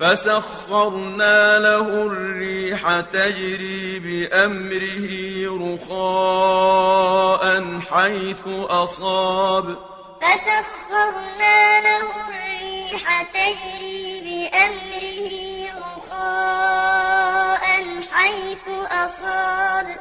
فسخرنا له الريح تجري بأمره رخاء حيث أصاب. فسخرنا له الريح تجري بأمره رخاء حيث أصاب.